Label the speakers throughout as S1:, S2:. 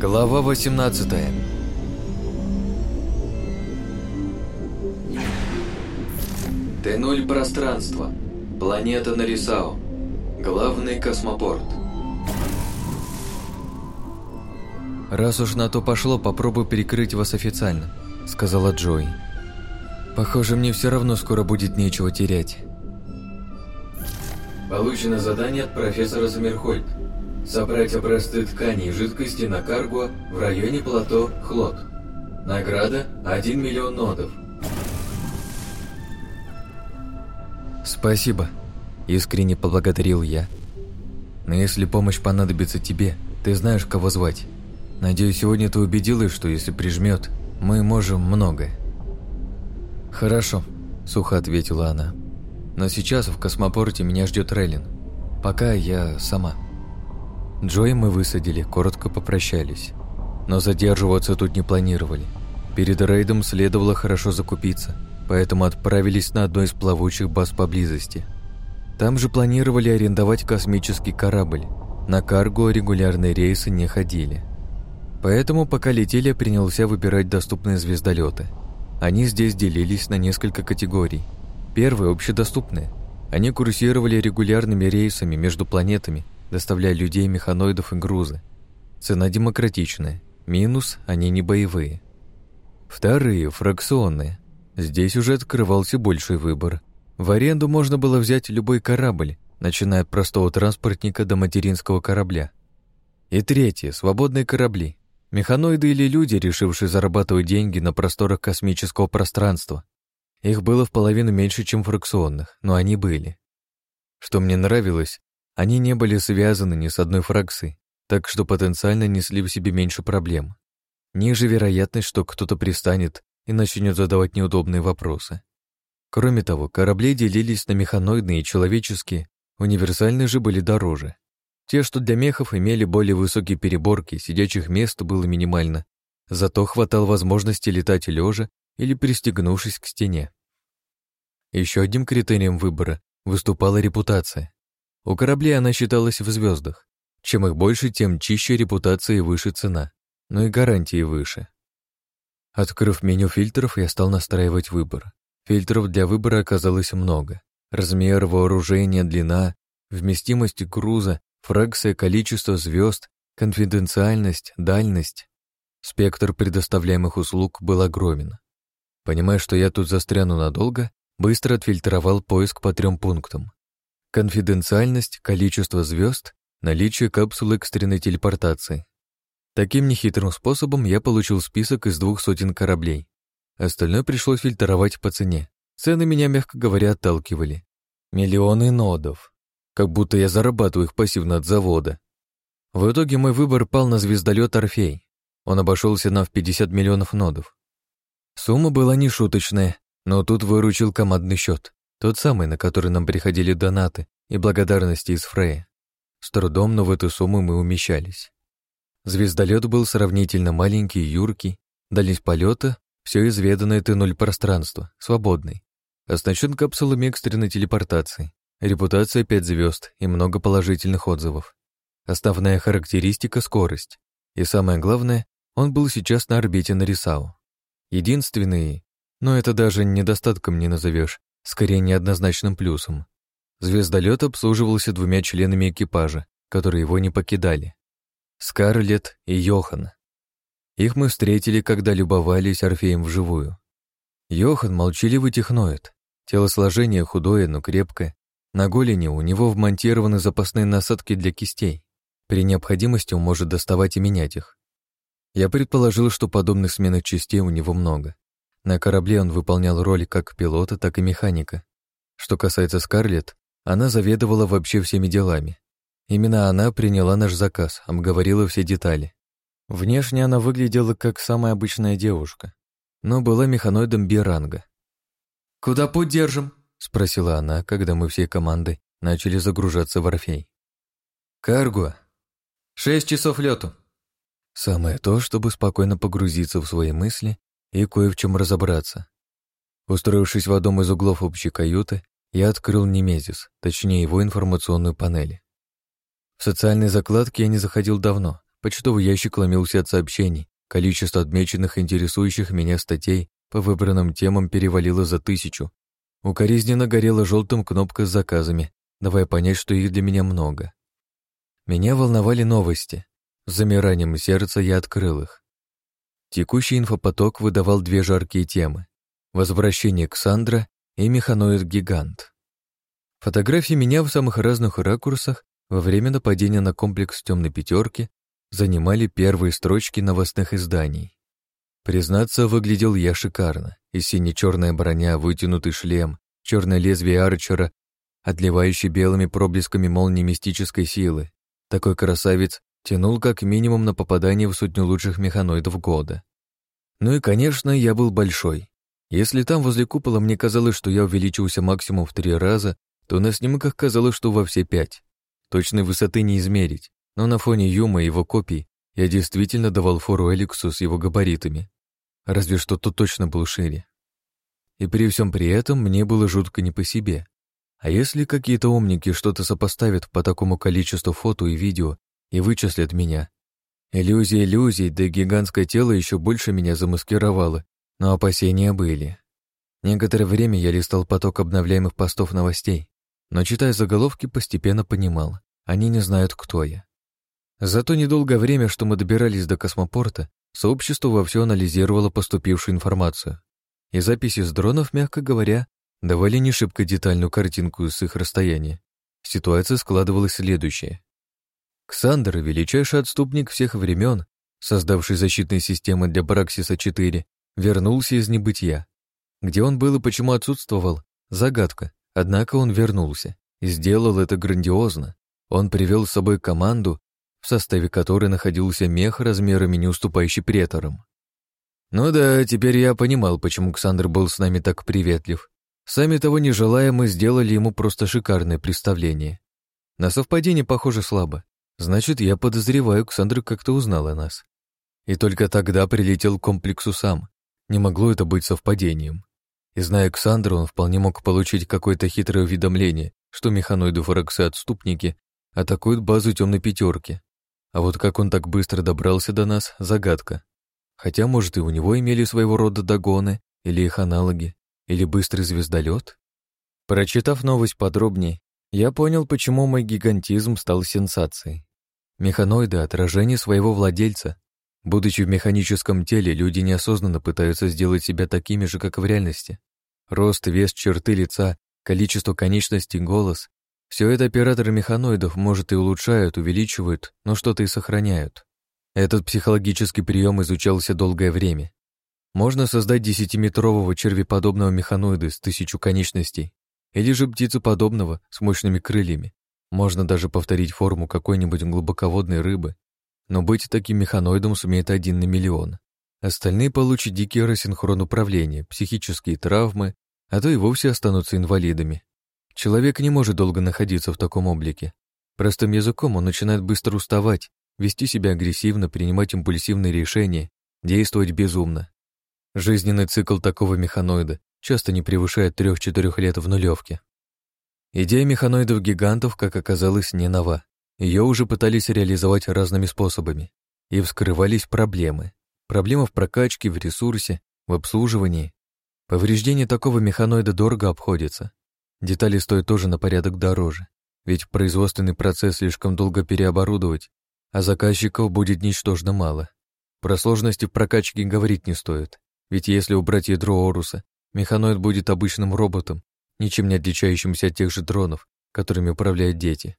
S1: Глава 18 Т0 пространство. Планета Нарисао. Главный космопорт. «Раз уж на то пошло, попробую перекрыть вас официально», — сказала Джой. «Похоже, мне все равно скоро будет нечего терять». Получено задание от профессора Замерхольд собрать образцы тканей и жидкости на карго в районе плато Хлот. Награда 1 миллион нодов. Спасибо, искренне поблагодарил я. Но если помощь понадобится тебе, ты знаешь, кого звать. Надеюсь, сегодня ты убедилась, что если прижмет, мы можем многое. Хорошо, сухо ответила она. Но сейчас в космопорте меня ждет Рейлин. Пока я сама. Джоя мы высадили, коротко попрощались. Но задерживаться тут не планировали. Перед рейдом следовало хорошо закупиться, поэтому отправились на одну из плавучих баз поблизости. Там же планировали арендовать космический корабль. На карго регулярные рейсы не ходили. Поэтому, пока летели, принялся выбирать доступные звездолеты. Они здесь делились на несколько категорий. Первые – общедоступные. Они курсировали регулярными рейсами между планетами – доставляя людей механоидов и грузы. Цена демократичная, минус они не боевые. Вторые – фракционные. Здесь уже открывался больший выбор. В аренду можно было взять любой корабль, начиная от простого транспортника до материнского корабля. И третье – свободные корабли. Механоиды или люди, решившие зарабатывать деньги на просторах космического пространства. Их было в половину меньше, чем фракционных, но они были. Что мне нравилось, они не были связаны ни с одной фракцией, так что потенциально несли в себе меньше проблем. Ниже вероятность, что кто-то пристанет и начнет задавать неудобные вопросы. Кроме того, корабли делились на механоидные и человеческие, универсальные же были дороже. Те, что для мехов имели более высокие переборки, сидячих мест было минимально, зато хватало возможности летать лежа или пристегнувшись к стене. Еще одним критерием выбора выступала репутация. У кораблей она считалась в звездах. Чем их больше, тем чище репутация и выше цена, но и гарантии выше. Открыв меню фильтров, я стал настраивать выбор. Фильтров для выбора оказалось много. Размер, вооружение, длина, вместимость груза, фракция, количество звезд, конфиденциальность, дальность. Спектр предоставляемых услуг был огромен. Понимая, что я тут застряну надолго, быстро отфильтровал поиск по трем пунктам конфиденциальность, количество звезд, наличие капсулы экстренной телепортации. Таким нехитрым способом я получил список из двух сотен кораблей. Остальное пришлось фильтровать по цене. Цены меня, мягко говоря, отталкивали. Миллионы нодов. Как будто я зарабатываю их пассивно от завода. В итоге мой выбор пал на звездолет Орфей. Он обошелся нам в 50 миллионов нодов. Сумма была нешуточная, но тут выручил командный счет. Тот самый, на который нам приходили донаты и благодарности из Фрея. С трудом, но в эту сумму мы умещались. Звездолет был сравнительно маленький и юркий, Дальность полета, все изведанное Т-0 пространство, свободный. Оснащен капсулами экстренной телепортации, репутация 5 звезд и много положительных отзывов. Основная характеристика — скорость. И самое главное, он был сейчас на орбите Нарисау. Единственный, но это даже недостатком не назовешь, скорее неоднозначным плюсом. Звездолет обслуживался двумя членами экипажа, которые его не покидали. Скарлетт и Йохан. Их мы встретили, когда любовались Орфеем вживую. Йохан молчаливый техноид. Телосложение худое, но крепкое. На голени у него вмонтированы запасные насадки для кистей. При необходимости он может доставать и менять их. Я предположил, что подобных сменных частей у него много. На корабле он выполнял роли как пилота, так и механика. Что касается Скарлетт, она заведовала вообще всеми делами. Именно она приняла наш заказ, обговорила все детали. Внешне она выглядела как самая обычная девушка, но была механоидом Биранга. «Куда путь держим?» — спросила она, когда мы всей командой начали загружаться в Орфей. «Карго!» «Шесть часов лету!» Самое то, чтобы спокойно погрузиться в свои мысли и кое в чем разобраться. Устроившись в одном из углов общей каюты, я открыл Немезис, точнее его информационную панель. В социальные закладки я не заходил давно, почтовый ящик ломился от сообщений, количество отмеченных интересующих меня статей по выбранным темам перевалило за тысячу. Укоризненно горела желтым кнопка с заказами, давая понять, что их для меня много. Меня волновали новости. С замиранием сердца я открыл их. Текущий инфопоток выдавал две жаркие темы — возвращение Ксандра и механоид-гигант. Фотографии меня в самых разных ракурсах во время нападения на комплекс «Темной пятерки» занимали первые строчки новостных изданий. Признаться, выглядел я шикарно, и сине-черная броня, вытянутый шлем, черное лезвие арчера, отливающий белыми проблесками молнии мистической силы. Такой красавец тянул как минимум на попадание в сотню лучших механоидов года. Ну и, конечно, я был большой. Если там возле купола мне казалось, что я увеличился максимум в три раза, то на снимках казалось, что во все пять. Точной высоты не измерить, но на фоне Юма и его копий я действительно давал фору Эликсу с его габаритами. Разве что тот точно был шире. И при всем при этом мне было жутко не по себе. А если какие-то умники что-то сопоставят по такому количеству фото и видео и вычислят меня. Иллюзия иллюзий, да гигантское тело еще больше меня замаскировало, но опасения были. Некоторое время я листал поток обновляемых постов новостей, но, читая заголовки, постепенно понимал, они не знают, кто я. Зато недолгое время, что мы добирались до космопорта, сообщество вовсю анализировало поступившую информацию. И записи с дронов, мягко говоря, давали не шибко детальную картинку с их расстояния. Ситуация складывалась следующая. Ксандр — величайший отступник всех времен, создавший защитные системы для Браксиса-4, вернулся из небытия. Где он был и почему отсутствовал — загадка, однако он вернулся и сделал это грандиозно. Он привел с собой команду, в составе которой находился мех размерами не уступающий преторам. Ну да, теперь я понимал, почему Ксандр был с нами так приветлив. Сами того не желая, мы сделали ему просто шикарное представление. На совпадение похоже слабо. Значит, я подозреваю, Ксандра как-то узнала нас. И только тогда прилетел к комплексу сам. Не могло это быть совпадением. И зная Ксандру, он вполне мог получить какое-то хитрое уведомление, что механоиды Фораксы отступники атакуют базу темной пятерки. А вот как он так быстро добрался до нас — загадка. Хотя, может, и у него имели своего рода догоны, или их аналоги, или быстрый звездолет? Прочитав новость подробнее, я понял, почему мой гигантизм стал сенсацией. Механоиды — отражение своего владельца. Будучи в механическом теле, люди неосознанно пытаются сделать себя такими же, как в реальности. Рост, вес, черты лица, количество конечностей, голос — все это операторы механоидов, может, и улучшают, увеличивают, но что-то и сохраняют. Этот психологический прием изучался долгое время. Можно создать десятиметрового червеподобного механоида с тысячу конечностей, или же птицу подобного с мощными крыльями, можно даже повторить форму какой-нибудь глубоководной рыбы, но быть таким механоидом сумеет один на миллион. Остальные получат дикий рассинхрон управления, психические травмы, а то и вовсе останутся инвалидами. Человек не может долго находиться в таком облике. Простым языком он начинает быстро уставать, вести себя агрессивно, принимать импульсивные решения, действовать безумно. Жизненный цикл такого механоида часто не превышает 3-4 лет в нулевке. Идея механоидов гигантов, как оказалось, не нова. Ее уже пытались реализовать разными способами. И вскрывались проблемы. Проблема в прокачке, в ресурсе, в обслуживании. Повреждение такого механоида дорого обходится. Детали стоят тоже на порядок дороже. Ведь производственный процесс слишком долго переоборудовать, а заказчиков будет ничтожно мало. Про сложности в прокачке говорить не стоит. Ведь если убрать ядро Оруса, механоид будет обычным роботом, ничем не отличающимся от тех же дронов, которыми управляют дети.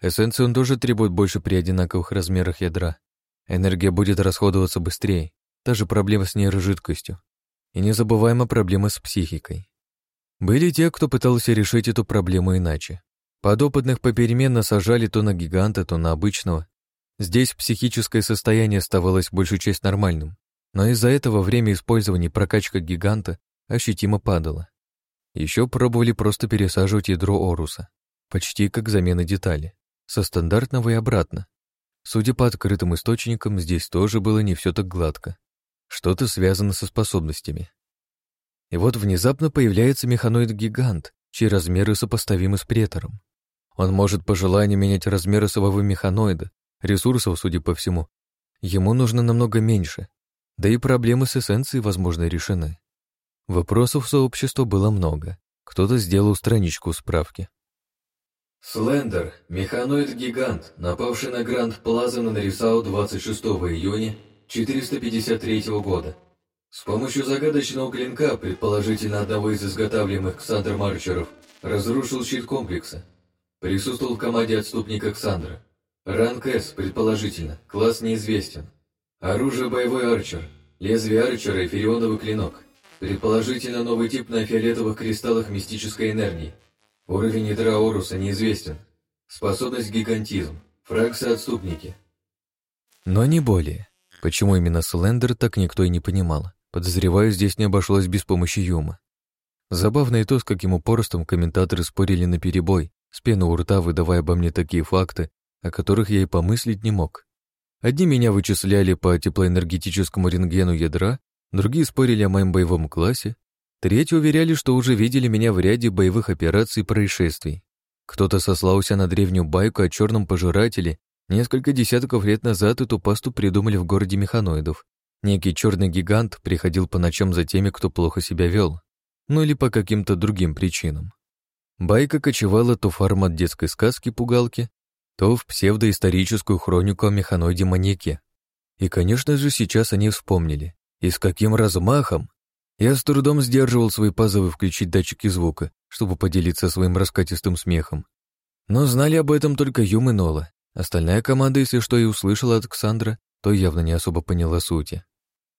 S1: Эссенцию он тоже требует больше при одинаковых размерах ядра. Энергия будет расходоваться быстрее, та же проблема с нейрожидкостью. И незабываема проблема с психикой. Были те, кто пытался решить эту проблему иначе. Подопытных попеременно сажали то на гиганта, то на обычного. Здесь психическое состояние оставалось большую часть нормальным, но из-за этого время использования прокачка гиганта ощутимо падало. Еще пробовали просто пересаживать ядро Оруса, почти как замена детали, со стандартного и обратно. Судя по открытым источникам, здесь тоже было не все так гладко. Что-то связано со способностями. И вот внезапно появляется механоид-гигант, чьи размеры сопоставимы с претором. Он может по желанию менять размеры своего механоида, ресурсов, судя по всему. Ему нужно намного меньше, да и проблемы с эссенцией, возможно, решены. Вопросов сообществу было много. Кто-то сделал страничку справки.
S2: Слендер, механоид-гигант, напавший на Гранд Плаза на Нарисау 26 июня 453 года. С помощью загадочного клинка, предположительно одного из изготавливаемых Ксандр Марчеров, разрушил щит комплекса. Присутствовал в команде отступника Ксандра. Ранг С, предположительно, класс неизвестен. Оружие боевой арчер, лезвие арчера и фериодовый клинок – Предположите на новый тип на фиолетовых кристаллах мистической энергии. Уровень ядра Оруса неизвестен. Способность гигантизм. Фраксы-отступники.
S1: Но не более. Почему именно Слендер, так никто и не понимал. Подозреваю, здесь не обошлось без помощи Юма. Забавно и то, с каким упорством комментаторы спорили на перебой, с пену у рта выдавая обо мне такие факты, о которых я и помыслить не мог. Одни меня вычисляли по теплоэнергетическому рентгену ядра, другие спорили о моем боевом классе, третьи уверяли, что уже видели меня в ряде боевых операций и происшествий. Кто-то сослался на древнюю байку о черном пожирателе, несколько десятков лет назад эту пасту придумали в городе механоидов. Некий черный гигант приходил по ночам за теми, кто плохо себя вел, ну или по каким-то другим причинам. Байка кочевала то формат детской сказки-пугалки, то в псевдоисторическую хронику о механоиде-маньяке. И, конечно же, сейчас они вспомнили. И с каким размахом! Я с трудом сдерживал свои позывы включить датчики звука, чтобы поделиться своим раскатистым смехом. Но знали об этом только Юм и Нола. Остальная команда, если что и услышала от Ксандра, то явно не особо поняла сути.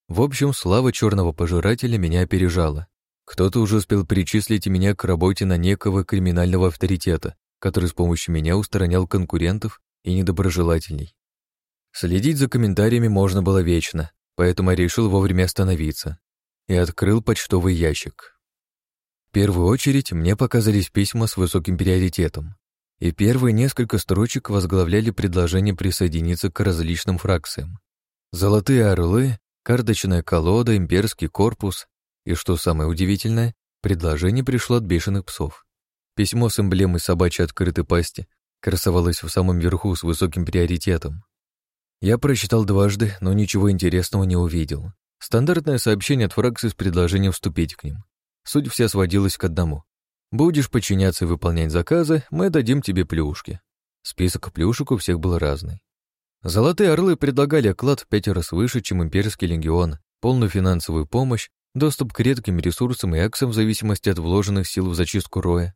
S1: В общем, слава черного пожирателя меня опережала. Кто-то уже успел причислить меня к работе на некого криминального авторитета, который с помощью меня устранял конкурентов и недоброжелателей. Следить за комментариями можно было вечно, поэтому решил вовремя остановиться и открыл почтовый ящик. В первую очередь мне показались письма с высоким приоритетом, и первые несколько строчек возглавляли предложение присоединиться к различным фракциям. Золотые орлы, карточная колода, имперский корпус и, что самое удивительное, предложение пришло от бешеных псов. Письмо с эмблемой собачьей открытой пасти красовалось в самом верху с высоким приоритетом. Я прочитал дважды, но ничего интересного не увидел. Стандартное сообщение от Фракса с предложением вступить к ним. Суть вся сводилась к одному. Будешь подчиняться и выполнять заказы, мы дадим тебе плюшки. Список плюшек у всех был разный. Золотые орлы предлагали оклад в пять раз выше, чем имперский легион, полную финансовую помощь, доступ к редким ресурсам и аксам в зависимости от вложенных сил в зачистку роя.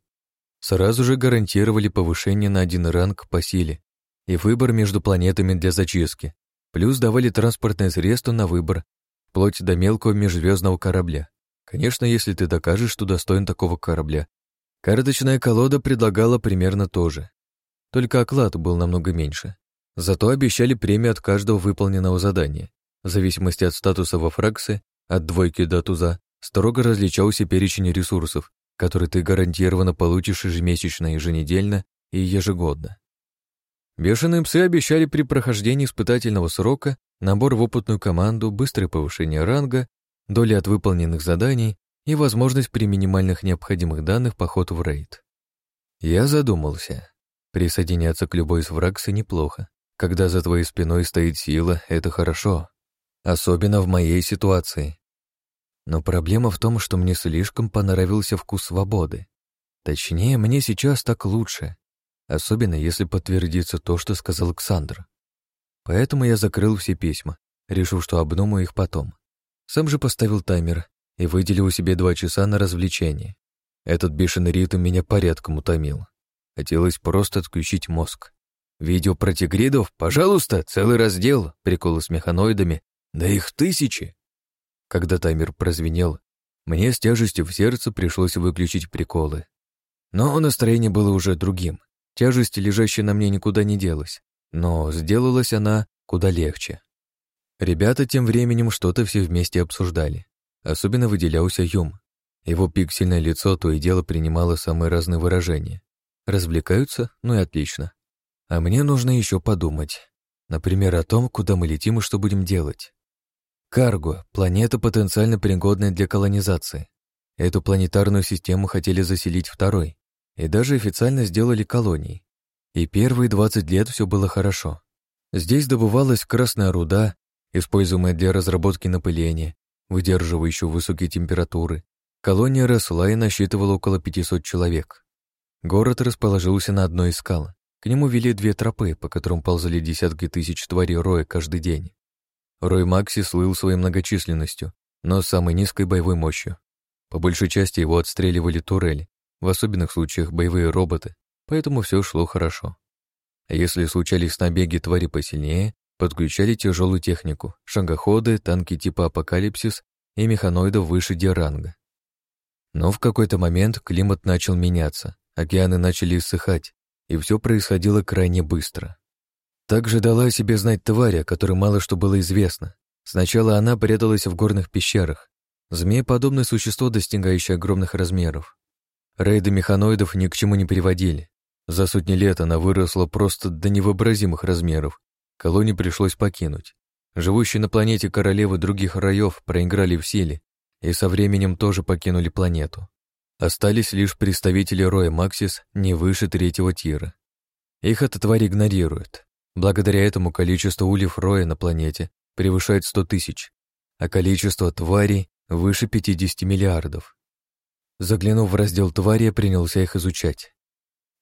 S1: Сразу же гарантировали повышение на один ранг по силе и выбор между планетами для зачистки, плюс давали транспортное средство на выбор, вплоть до мелкого межзвездного корабля. Конечно, если ты докажешь, что достоин такого корабля. Карточная колода предлагала примерно то же. Только оклад был намного меньше. Зато обещали премию от каждого выполненного задания. В зависимости от статуса во фракции, от двойки до туза, строго различался перечень ресурсов, которые ты гарантированно получишь ежемесячно, еженедельно и ежегодно. Бешеные псы обещали при прохождении испытательного срока набор в опытную команду, быстрое повышение ранга, доли от выполненных заданий и возможность при минимальных необходимых данных поход в рейд. Я задумался. Присоединяться к любой из врагсы неплохо. Когда за твоей спиной стоит сила, это хорошо. Особенно в моей ситуации. Но проблема в том, что мне слишком понравился вкус свободы. Точнее, мне сейчас так лучше особенно если подтвердится то, что сказал Александр. Поэтому я закрыл все письма, решил что обдумаю их потом. Сам же поставил таймер и выделил себе два часа на развлечение. Этот бешеный ритм меня порядком утомил. Хотелось просто отключить мозг. Видео про тигридов, пожалуйста, целый раздел, приколы с механоидами, да их тысячи. Когда таймер прозвенел, мне с тяжестью в сердце пришлось выключить приколы. Но настроение было уже другим. Тяжесть, лежащая на мне, никуда не делась, но сделалась она куда легче. Ребята тем временем что-то все вместе обсуждали. Особенно выделялся Юм. Его пиксельное лицо то и дело принимало самые разные выражения. Развлекаются, ну и отлично. А мне нужно еще подумать. Например, о том, куда мы летим и что будем делать. Карго — планета, потенциально пригодная для колонизации. Эту планетарную систему хотели заселить второй, и даже официально сделали колонии. И первые 20 лет все было хорошо. Здесь добывалась красная руда, используемая для разработки напыления, выдерживающую высокие температуры. Колония росла и насчитывала около 500 человек. Город расположился на одной из скал. К нему вели две тропы, по которым ползали десятки тысяч тварей роя каждый день. Рой Макси слыл своей многочисленностью, но самой низкой боевой мощью. По большей части его отстреливали турели, в особенных случаях боевые роботы, поэтому все шло хорошо. А если случались набеги твари посильнее, подключали тяжелую технику, шагоходы, танки типа «Апокалипсис» и механоидов выше Диранга. Но в какой-то момент климат начал меняться, океаны начали иссыхать, и все происходило крайне быстро. Также дала о себе знать тварь, о которой мало что было известно. Сначала она пряталась в горных пещерах. Змееподобное существо, достигающее огромных размеров. Рейды механоидов ни к чему не приводили. За сотни лет она выросла просто до невообразимых размеров. Колонии пришлось покинуть. Живущие на планете королевы других раев проиграли в силе и со временем тоже покинули планету. Остались лишь представители роя Максис не выше третьего тира. Их эта тварь игнорирует. Благодаря этому количество ульев роя на планете превышает 100 тысяч, а количество тварей выше 50 миллиардов. Заглянув в раздел твари, я принялся их изучать.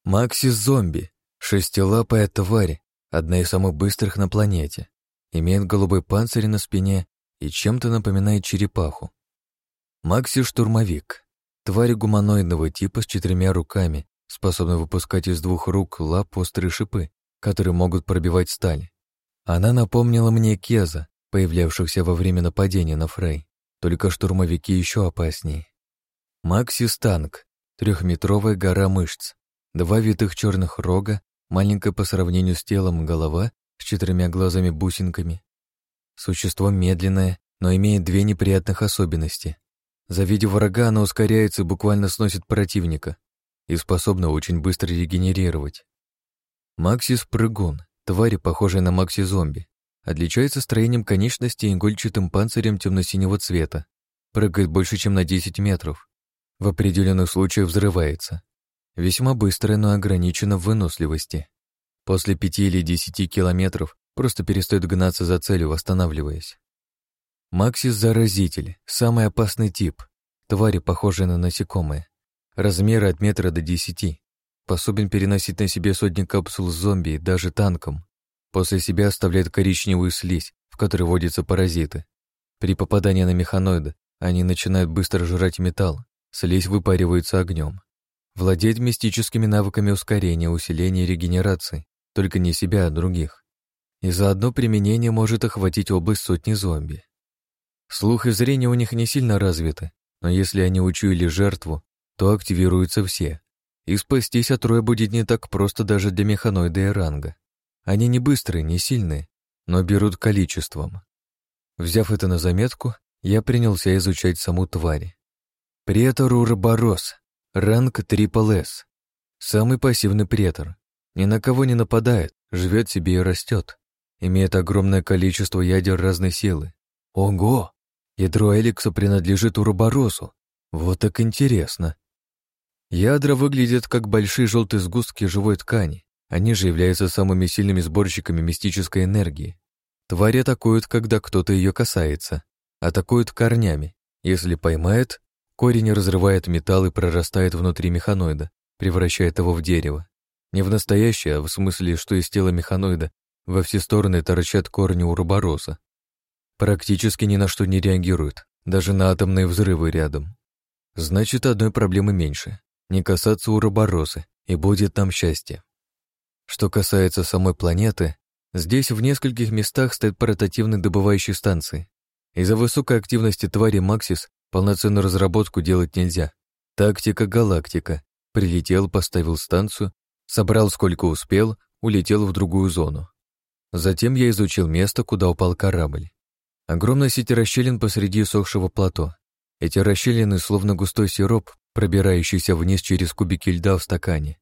S1: Максис-зомби, шестилапая тварь, одна из самых быстрых на планете. Имеет голубой панцирь на спине и чем-то напоминает черепаху. Макси-штурмовик, тварь гуманоидного типа с четырьмя руками, способна выпускать из двух рук лап острые шипы, которые могут пробивать сталь. Она напомнила мне Кеза, появлявшихся во время нападения на Фрей, только штурмовики еще опаснее. Макси-станк, трехметровая гора мышц, два витых черных рога, маленькая по сравнению с телом голова с четырьмя глазами-бусинками. Существо медленное, но имеет две неприятных особенности. Завидев врага, оно ускоряется и буквально сносит противника и способно очень быстро регенерировать. Макси-спрыгун, тварь, похожая на Макси-зомби, отличается строением конечностей и игольчатым панцирем темно-синего цвета, прыгает больше, чем на 10 метров, в определенных случаях взрывается. Весьма быстро, но ограничено в выносливости. После пяти или десяти километров просто перестает гнаться за целью, восстанавливаясь. Максис — заразитель, самый опасный тип. Твари, похожие на насекомые. Размеры от метра до десяти. Способен переносить на себе сотни капсул с зомби и даже танком. После себя оставляет коричневую слизь, в которой водятся паразиты. При попадании на механоида они начинают быстро жрать металл, Слизь выпаривается огнем. Владеть мистическими навыками ускорения, усиления и регенерации, только не себя, а других. И за одно применение может охватить область сотни зомби. Слух и зрение у них не сильно развиты, но если они учуяли жертву, то активируются все. И спастись от роя будет не так просто даже для механоида и ранга. Они не быстрые, не сильные, но берут количеством. Взяв это на заметку, я принялся изучать саму тварь. Претор Урборос, ранг Трипл С. Самый пассивный претор. Ни на кого не нападает, живет себе и растет. Имеет огромное количество ядер разной силы. Ого! Ядро Эликса принадлежит Урборосу. Вот так интересно. Ядра выглядят как большие желтые сгустки живой ткани. Они же являются самыми сильными сборщиками мистической энергии. Твари атакуют, когда кто-то ее касается. Атакуют корнями. Если поймает, Корень разрывает металл и прорастает внутри механоида, превращая его в дерево. Не в настоящее, а в смысле, что из тела механоида во все стороны торчат корни урбороса. Практически ни на что не реагирует, даже на атомные взрывы рядом. Значит, одной проблемы меньше. Не касаться урборосы, и будет там счастье. Что касается самой планеты, здесь в нескольких местах стоят портативные добывающие станции. Из-за высокой активности твари Максис Полноценную разработку делать нельзя. Тактика-галактика. Прилетел, поставил станцию, собрал сколько успел, улетел в другую зону. Затем я изучил место, куда упал корабль. Огромная сеть расщелин посреди сохшего плато. Эти расщелины словно густой сироп, пробирающийся вниз через кубики льда в стакане.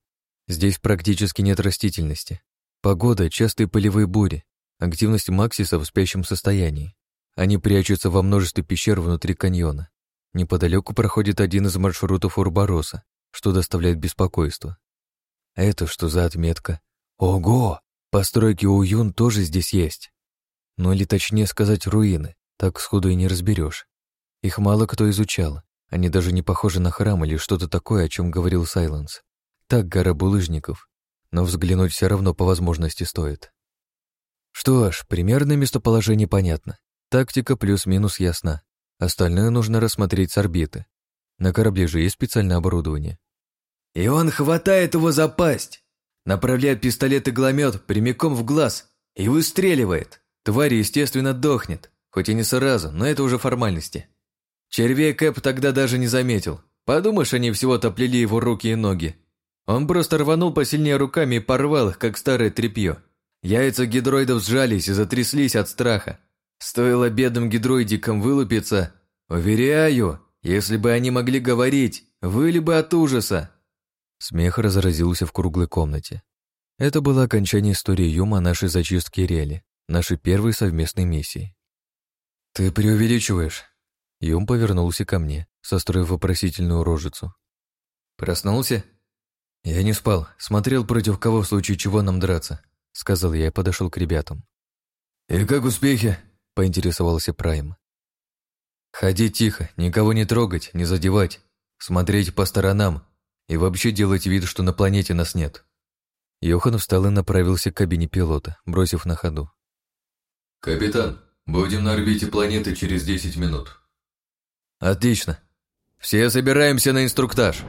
S1: Здесь практически нет растительности. Погода, частые полевые бури, активность Максиса в спящем состоянии. Они прячутся во множестве пещер внутри каньона. Неподалеку проходит один из маршрутов Урбороса, что доставляет беспокойство. Это что за отметка? Ого! Постройки у Юн тоже здесь есть. Ну или точнее сказать руины, так сходу и не разберешь. Их мало кто изучал, они даже не похожи на храм или что-то такое, о чем говорил Сайленс. Так гора булыжников, но взглянуть все равно по возможности стоит. Что ж, примерное местоположение понятно, тактика плюс-минус ясна. Остальное нужно рассмотреть с орбиты. На корабле же есть специальное оборудование.
S2: И он хватает его за пасть, направляет пистолет и игломет прямиком в глаз и выстреливает. Тварь, естественно, дохнет, хоть и не сразу, но это уже формальности. Червей Кэп тогда даже не заметил. Подумаешь, они всего-то плели его руки и ноги. Он просто рванул посильнее руками и порвал их, как старое тряпье. Яйца гидроидов сжались и затряслись от страха. Стоило бедным гидроидикам вылупиться. Уверяю, если бы они могли говорить, выли бы от ужаса.
S1: Смех разразился в круглой комнате. Это было окончание истории Юма нашей зачистки Рели, нашей первой совместной миссии. «Ты преувеличиваешь!» Юм повернулся ко мне, состроив вопросительную рожицу. «Проснулся?» «Я не спал, смотрел, против кого в случае чего нам драться», сказал я и подошел к ребятам.
S2: «И как успехи?» Поинтересовался Прайм.
S1: «Ходи тихо, никого не трогать, не задевать, смотреть по сторонам и вообще делать вид, что на планете нас нет». Йохан встал и направился к кабине пилота, бросив на ходу.
S2: «Капитан, будем на орбите планеты через 10 минут».
S1: «Отлично. Все собираемся на инструктаж».